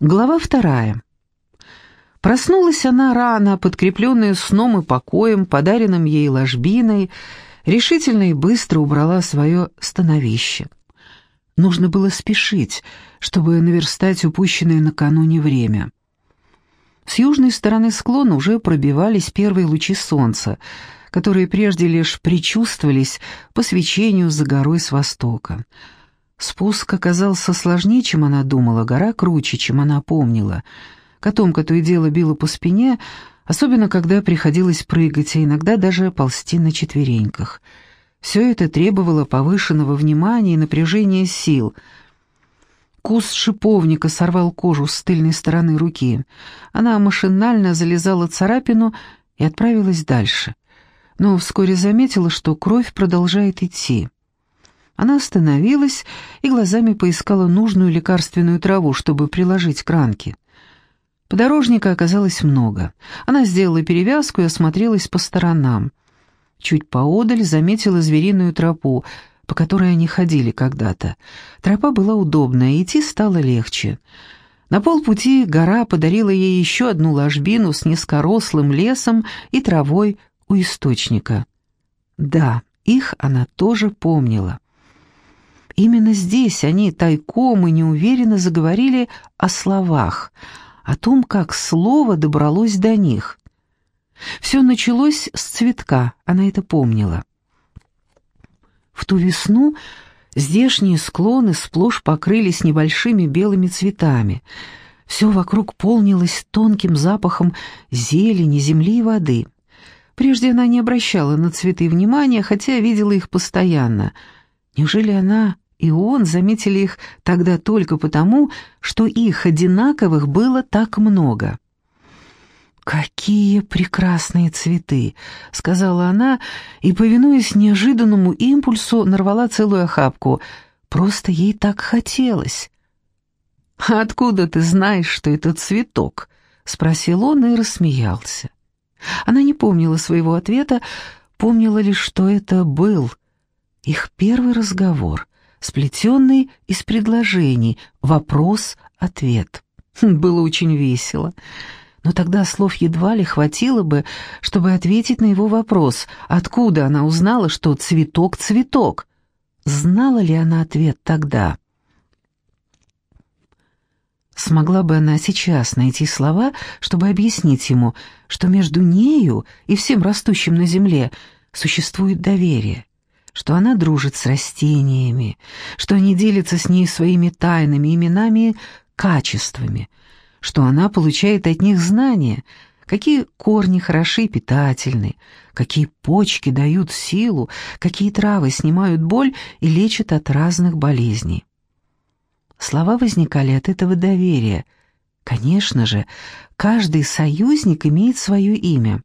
Глава вторая. Проснулась она рано, подкрепленная сном и покоем, подаренным ей ложбиной, решительно и быстро убрала свое становище. Нужно было спешить, чтобы наверстать упущенное накануне время. С южной стороны склона уже пробивались первые лучи солнца, которые прежде лишь предчувствовались по свечению за горой с востока. Спуск оказался сложнее, чем она думала, гора круче, чем она помнила. Котомка то и дело била по спине, особенно когда приходилось прыгать, а иногда даже ползти на четвереньках. Все это требовало повышенного внимания и напряжения сил. Куст шиповника сорвал кожу с тыльной стороны руки. Она машинально залезала царапину и отправилась дальше. Но вскоре заметила, что кровь продолжает идти. Она остановилась и глазами поискала нужную лекарственную траву, чтобы приложить к ранке. Подорожника оказалось много. Она сделала перевязку и осмотрелась по сторонам. Чуть поодаль заметила звериную тропу, по которой они ходили когда-то. Тропа была удобная, идти стало легче. На полпути гора подарила ей еще одну ложбину с низкорослым лесом и травой у источника. Да, их она тоже помнила. Именно здесь они тайком и неуверенно заговорили о словах, о том, как слово добралось до них. Все началось с цветка, она это помнила. В ту весну здешние склоны сплошь покрылись небольшими белыми цветами. Все вокруг полнилось тонким запахом зелени, земли и воды. Прежде она не обращала на цветы внимания, хотя видела их постоянно. Неужели она и он заметили их тогда только потому, что их одинаковых было так много. «Какие прекрасные цветы!» — сказала она, и, повинуясь неожиданному импульсу, нарвала целую охапку. Просто ей так хотелось. «Откуда ты знаешь, что это цветок?» — спросил он и рассмеялся. Она не помнила своего ответа, помнила лишь, что это был их первый разговор — сплетенный из предложений, вопрос-ответ. Хм, было очень весело. Но тогда слов едва ли хватило бы, чтобы ответить на его вопрос, откуда она узнала, что цветок — цветок. Знала ли она ответ тогда? Смогла бы она сейчас найти слова, чтобы объяснить ему, что между нею и всем растущим на земле существует доверие, что она дружит с растениями, что они делятся с ней своими тайнами, именами, качествами, что она получает от них знания, какие корни хороши питательны, какие почки дают силу, какие травы снимают боль и лечат от разных болезней. Слова возникали от этого доверия. Конечно же, каждый союзник имеет свое имя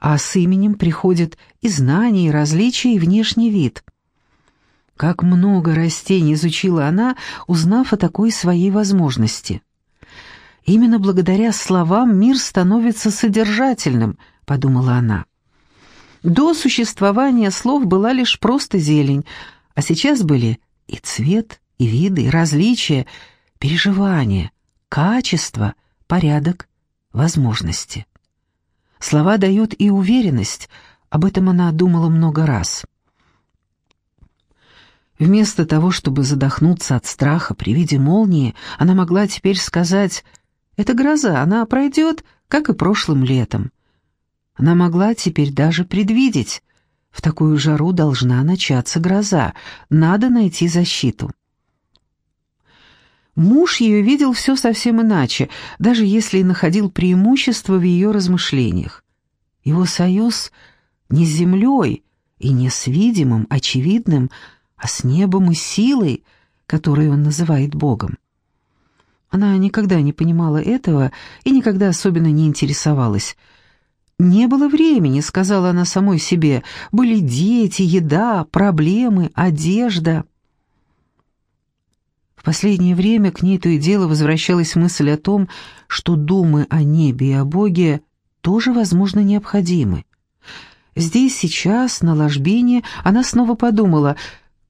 а с именем приходят и знания, и различия, и внешний вид. Как много растений изучила она, узнав о такой своей возможности. Именно благодаря словам мир становится содержательным, подумала она. До существования слов была лишь просто зелень, а сейчас были и цвет, и виды, и различия, переживания, качество, порядок, возможности. Слова дают и уверенность, об этом она думала много раз. Вместо того, чтобы задохнуться от страха при виде молнии, она могла теперь сказать «Это гроза, она пройдет, как и прошлым летом». Она могла теперь даже предвидеть в такую жару должна начаться гроза, надо найти защиту. Муж ее видел все совсем иначе, даже если и находил преимущество в ее размышлениях. Его союз не с землей и не с видимым, очевидным, а с небом и силой, которую он называет Богом. Она никогда не понимала этого и никогда особенно не интересовалась. «Не было времени», — сказала она самой себе, — «были дети, еда, проблемы, одежда». В последнее время к ней то и дело возвращалась мысль о том, что думы о небе и о Боге тоже, возможно, необходимы. Здесь, сейчас, на ложбине, она снова подумала,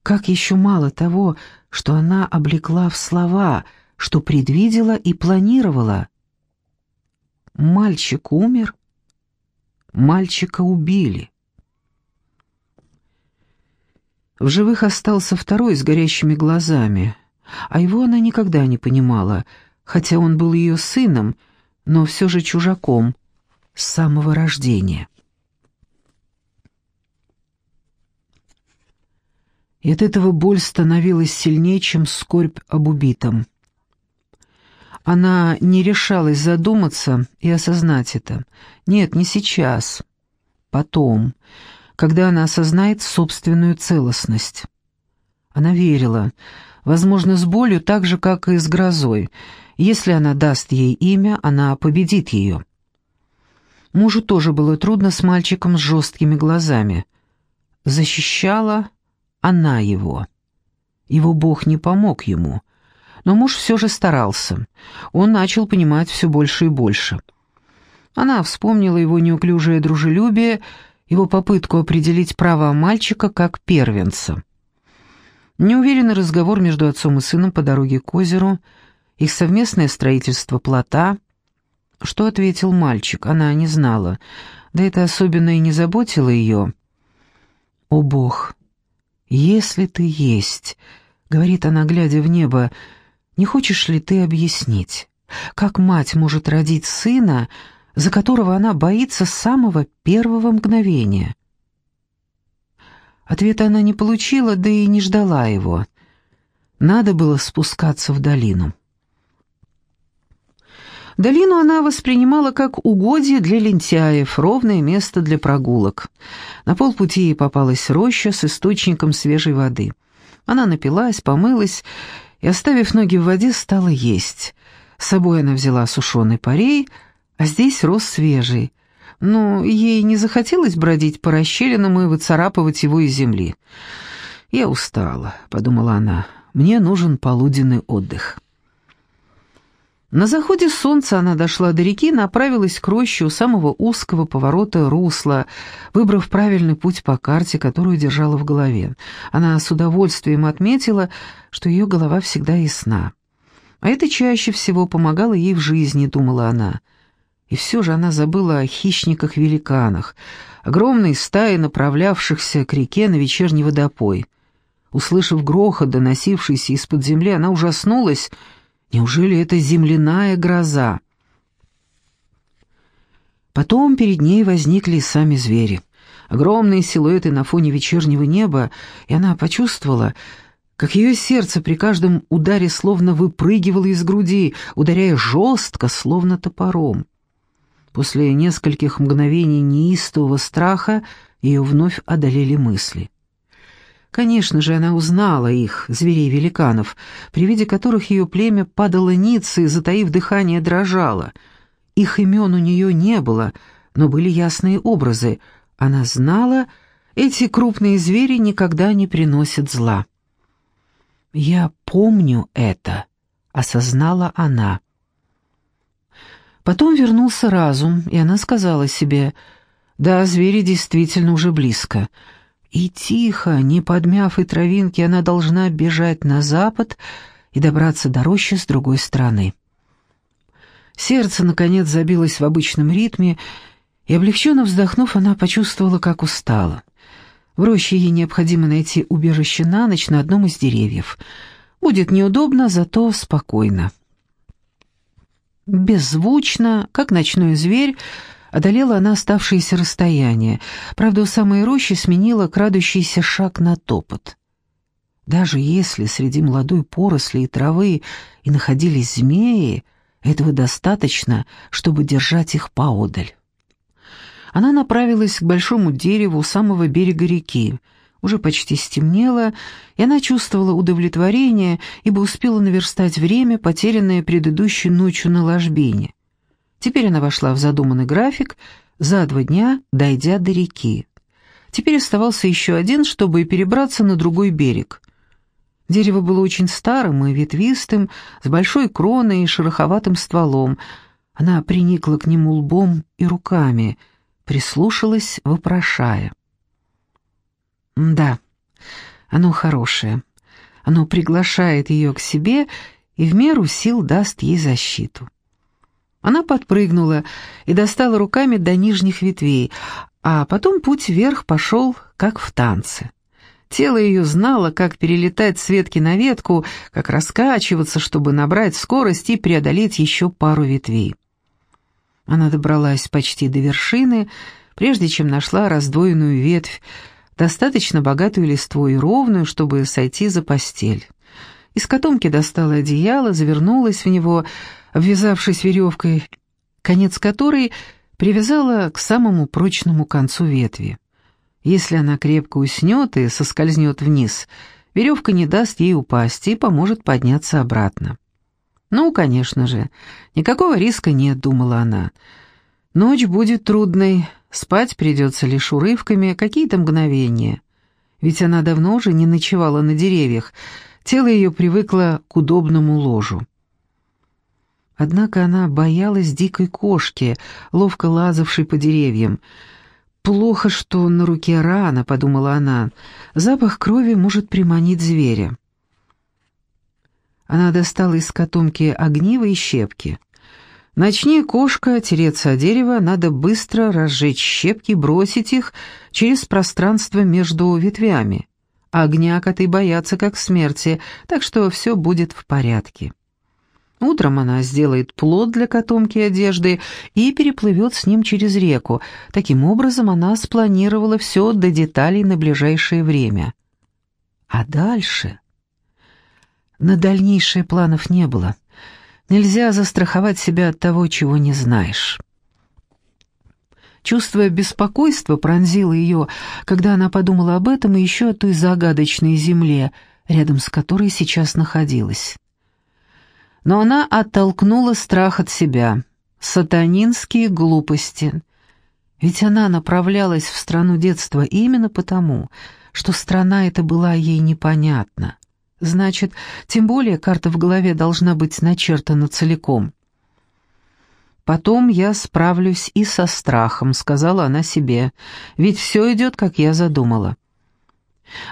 как еще мало того, что она облекла в слова, что предвидела и планировала. Мальчик умер. Мальчика убили. В живых остался второй с горящими глазами, а его она никогда не понимала, хотя он был ее сыном, но все же чужаком с самого рождения. И от этого боль становилась сильнее, чем скорбь об убитом. Она не решалась задуматься и осознать это. Нет, не сейчас. Потом, когда она осознает собственную целостность. Она верила, возможно, с болью так же, как и с грозой. Если она даст ей имя, она победит ее. Мужу тоже было трудно с мальчиком с жесткими глазами. Защищала она его. Его Бог не помог ему, но муж все же старался. Он начал понимать все больше и больше. Она вспомнила его неуклюжее дружелюбие, его попытку определить права мальчика как первенца. Неуверенный разговор между отцом и сыном по дороге к озеру, их совместное строительство плота. Что ответил мальчик, она не знала, да это особенно и не заботило ее. «О, Бог, если ты есть», — говорит она, глядя в небо, — не хочешь ли ты объяснить, как мать может родить сына, за которого она боится с самого первого мгновения? Ответа она не получила, да и не ждала его. Надо было спускаться в долину. Долину она воспринимала как угодье для лентяев, ровное место для прогулок. На полпути ей попалась роща с источником свежей воды. Она напилась, помылась и, оставив ноги в воде, стала есть. С собой она взяла сушеный парей, а здесь рос свежий. Но ей не захотелось бродить по расщелинам и выцарапывать его из земли. «Я устала», — подумала она, — «мне нужен полуденный отдых». На заходе солнца она дошла до реки и направилась к роще у самого узкого поворота русла, выбрав правильный путь по карте, которую держала в голове. Она с удовольствием отметила, что ее голова всегда ясна. А это чаще всего помогало ей в жизни, думала она. И все же она забыла о хищниках-великанах, огромной стае направлявшихся к реке на вечерний водопой. Услышав грохот, доносившийся из-под земли, она ужаснулась — Неужели это земляная гроза? Потом перед ней возникли сами звери. Огромные силуэты на фоне вечернего неба, и она почувствовала, как ее сердце при каждом ударе словно выпрыгивало из груди, ударяя жестко, словно топором. После нескольких мгновений неистового страха ее вновь одолели мысли. Конечно же, она узнала их, зверей-великанов, при виде которых ее племя падало ниц и, затаив дыхание, дрожало. Их имен у нее не было, но были ясные образы. Она знала, эти крупные звери никогда не приносят зла. «Я помню это», — осознала она. Потом вернулся разум, и она сказала себе, «Да, звери действительно уже близко». И тихо, не подмяв и травинки, она должна бежать на запад и добраться до рощи с другой стороны. Сердце, наконец, забилось в обычном ритме, и, облегченно вздохнув, она почувствовала, как устала. В роще ей необходимо найти убежище на ночь на одном из деревьев. Будет неудобно, зато спокойно. Беззвучно, как ночной зверь, Одолела она оставшееся расстояние, правда, у самой рощи сменила крадущийся шаг на топот. Даже если среди молодой поросли и травы и находились змеи, этого достаточно, чтобы держать их поодаль. Она направилась к большому дереву у самого берега реки. Уже почти стемнело, и она чувствовала удовлетворение, ибо успела наверстать время, потерянное предыдущей ночью на ложбине. Теперь она вошла в задуманный график, за два дня дойдя до реки. Теперь оставался еще один, чтобы перебраться на другой берег. Дерево было очень старым и ветвистым, с большой кроной и шероховатым стволом. Она приникла к нему лбом и руками, прислушалась, вопрошая. «Да, оно хорошее. Оно приглашает ее к себе и в меру сил даст ей защиту. Она подпрыгнула и достала руками до нижних ветвей, а потом путь вверх пошел, как в танце. Тело ее знало, как перелетать с ветки на ветку, как раскачиваться, чтобы набрать скорость и преодолеть еще пару ветвей. Она добралась почти до вершины, прежде чем нашла раздвоенную ветвь, достаточно богатую листвой и ровную, чтобы сойти за постель. Из котомки достала одеяло, завернулась в него, обвязавшись веревкой, конец которой привязала к самому прочному концу ветви. Если она крепко уснет и соскользнет вниз, веревка не даст ей упасть и поможет подняться обратно. «Ну, конечно же, никакого риска нет», — думала она. «Ночь будет трудной, спать придется лишь урывками, какие-то мгновения. Ведь она давно уже не ночевала на деревьях, тело ее привыкло к удобному ложу. Однако она боялась дикой кошки, ловко лазавшей по деревьям. «Плохо, что на руке рана», — подумала она. «Запах крови может приманить зверя». Она достала из котомки огниво и щепки. Начни кошка тереться о дерево, надо быстро разжечь щепки, бросить их через пространство между ветвями. Огня коты боятся как смерти, так что все будет в порядке. Утром она сделает плод для котомки одежды и переплывет с ним через реку. Таким образом, она спланировала все до деталей на ближайшее время. А дальше... На дальнейшее планов не было. Нельзя застраховать себя от того, чего не знаешь. Чувство беспокойства пронзило ее, когда она подумала об этом и еще о той загадочной земле, рядом с которой сейчас находилась но она оттолкнула страх от себя. Сатанинские глупости. Ведь она направлялась в страну детства именно потому, что страна эта была ей непонятна. Значит, тем более карта в голове должна быть начертана целиком. «Потом я справлюсь и со страхом», — сказала она себе, — «ведь все идет, как я задумала».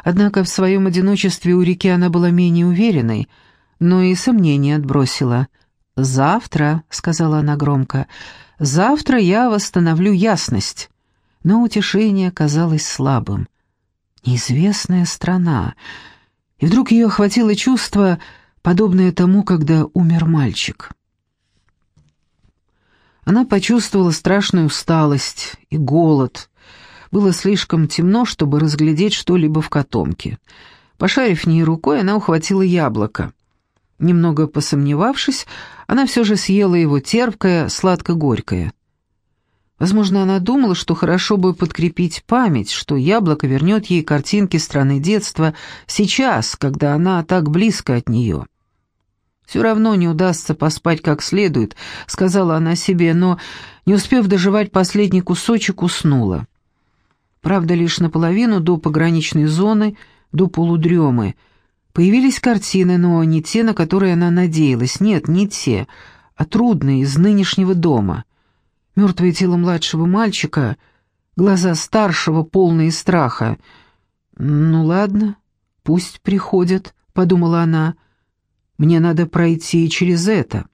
Однако в своем одиночестве у реки она была менее уверенной — но и сомнения отбросила. «Завтра», — сказала она громко, — «завтра я восстановлю ясность». Но утешение казалось слабым. Неизвестная страна. И вдруг ее охватило чувство, подобное тому, когда умер мальчик. Она почувствовала страшную усталость и голод. Было слишком темно, чтобы разглядеть что-либо в котомке. Пошарив ней рукой, она ухватила яблоко. Немного посомневавшись, она все же съела его терпкое, сладко-горькое. Возможно, она думала, что хорошо бы подкрепить память, что яблоко вернет ей картинки страны детства сейчас, когда она так близко от нее. «Все равно не удастся поспать как следует», — сказала она себе, но, не успев доживать последний кусочек, уснула. Правда, лишь наполовину до пограничной зоны, до полудремы — Появились картины, но не те, на которые она надеялась. Нет, не те, а трудные, из нынешнего дома. Мертвое тело младшего мальчика, глаза старшего, полные страха. «Ну ладно, пусть приходят», — подумала она. «Мне надо пройти через это».